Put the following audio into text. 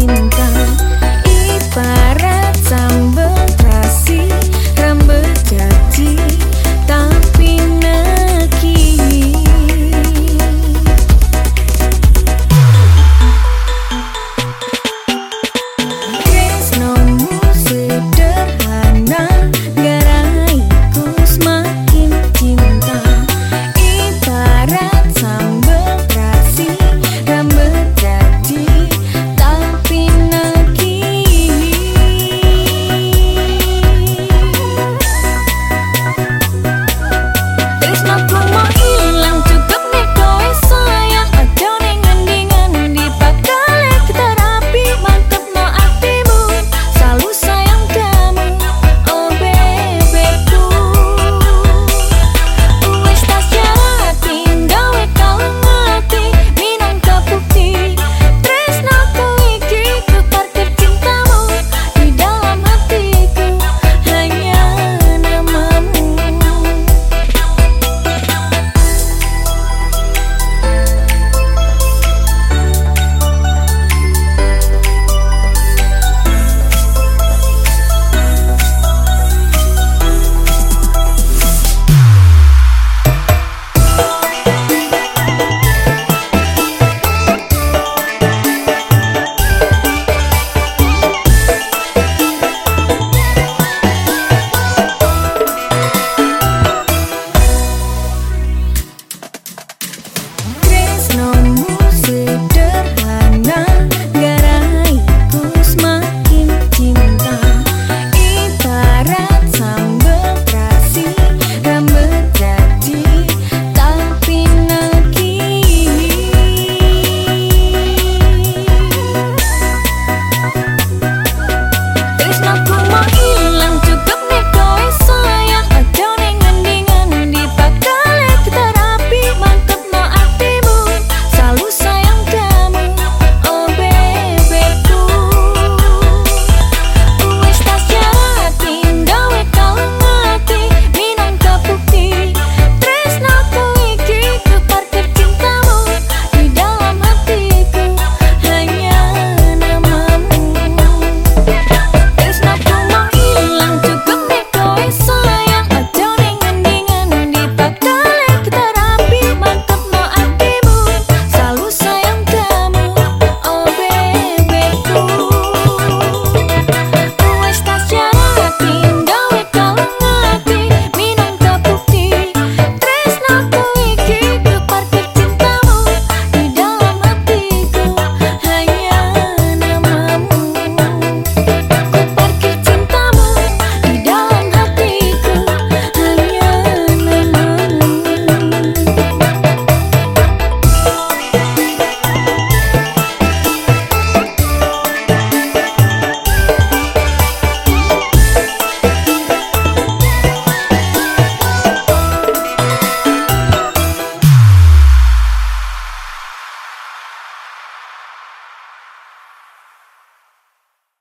你能。